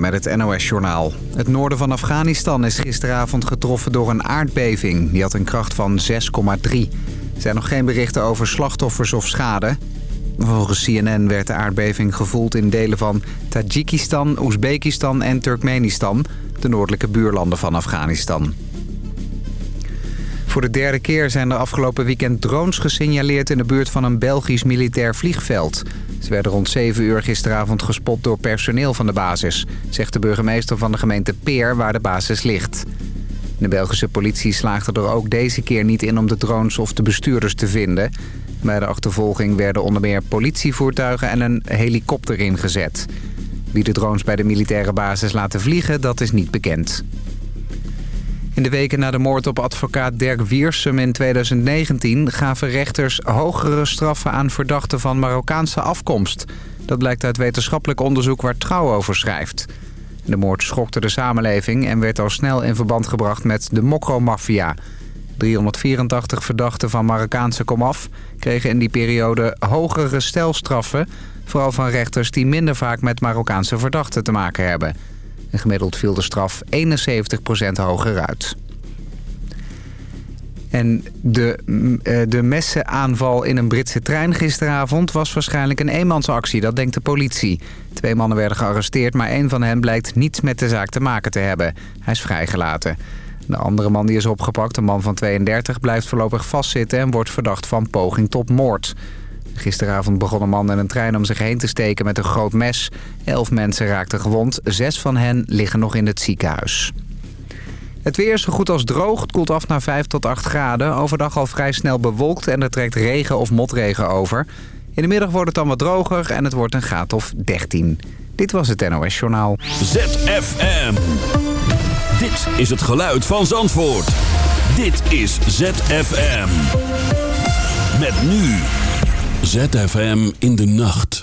Met het NOS-journaal. Het noorden van Afghanistan is gisteravond getroffen door een aardbeving. Die had een kracht van 6,3. Er zijn nog geen berichten over slachtoffers of schade. Volgens CNN werd de aardbeving gevoeld in delen van Tajikistan, Oezbekistan en Turkmenistan... de noordelijke buurlanden van Afghanistan. Voor de derde keer zijn er afgelopen weekend drones gesignaleerd... in de buurt van een Belgisch militair vliegveld. Ze werden rond 7 uur gisteravond gespot door personeel van de basis... zegt de burgemeester van de gemeente Peer waar de basis ligt. De Belgische politie slaagde er ook deze keer niet in om de drones of de bestuurders te vinden. Bij de achtervolging werden onder meer politievoertuigen en een helikopter ingezet. Wie de drones bij de militaire basis laten vliegen, dat is niet bekend. In de weken na de moord op advocaat Dirk Wiersum in 2019... gaven rechters hogere straffen aan verdachten van Marokkaanse afkomst. Dat blijkt uit wetenschappelijk onderzoek waar Trouw over schrijft. De moord schokte de samenleving en werd al snel in verband gebracht met de Mokro-maffia. 384 verdachten van Marokkaanse komaf kregen in die periode hogere stelstraffen... vooral van rechters die minder vaak met Marokkaanse verdachten te maken hebben... En gemiddeld viel de straf 71% hoger uit. En de, eh, de messenaanval in een Britse trein gisteravond was waarschijnlijk een eenmansactie, dat denkt de politie. Twee mannen werden gearresteerd, maar één van hen blijkt niets met de zaak te maken te hebben. Hij is vrijgelaten. De andere man die is opgepakt, een man van 32, blijft voorlopig vastzitten en wordt verdacht van poging tot moord. Gisteravond begon een man in een trein om zich heen te steken met een groot mes. Elf mensen raakten gewond. Zes van hen liggen nog in het ziekenhuis. Het weer is zo goed als droog. Het koelt af naar 5 tot 8 graden. Overdag al vrij snel bewolkt en er trekt regen of motregen over. In de middag wordt het dan wat droger en het wordt een graad of 13. Dit was het NOS Journaal. ZFM. Dit is het geluid van Zandvoort. Dit is ZFM. Met nu... ZFM in de nacht.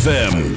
ZFM.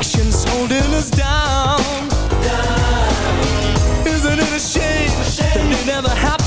actions holding us down. down. Isn't it a shame, a shame. that it never happened?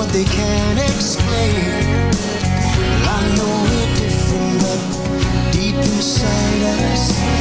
what they can't explain. Well, I know we're different, but deep inside us.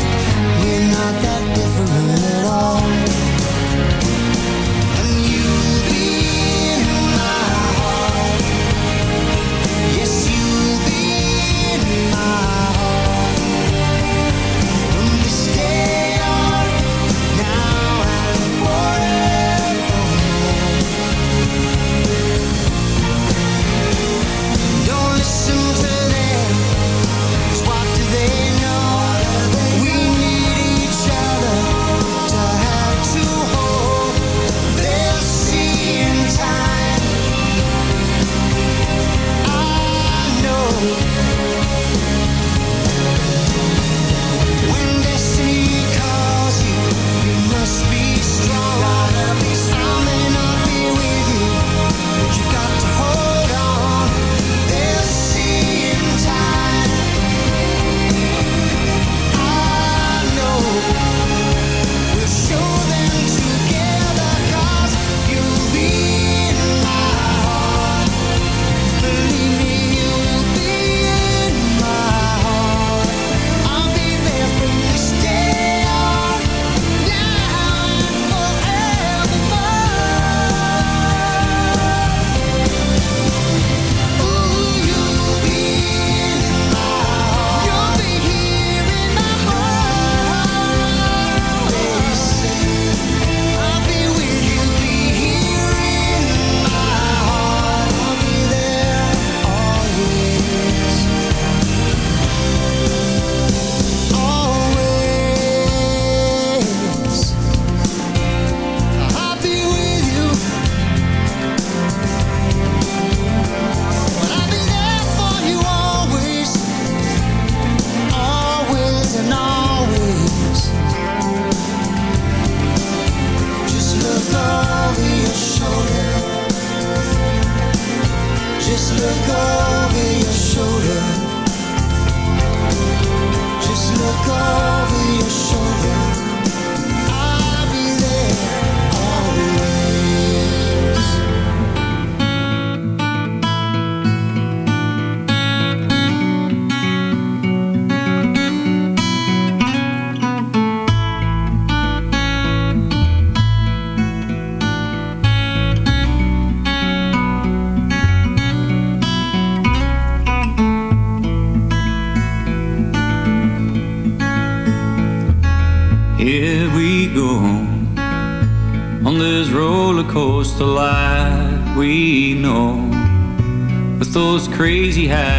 crazy high.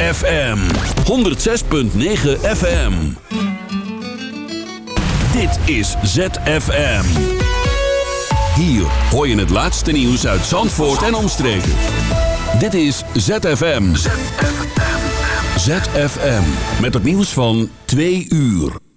FM 106.9 FM. Dit is ZFM. Hier hoor je het laatste nieuws uit Zandvoort en omstreken. Dit is ZFM. ZFM. Met het nieuws van 2 uur.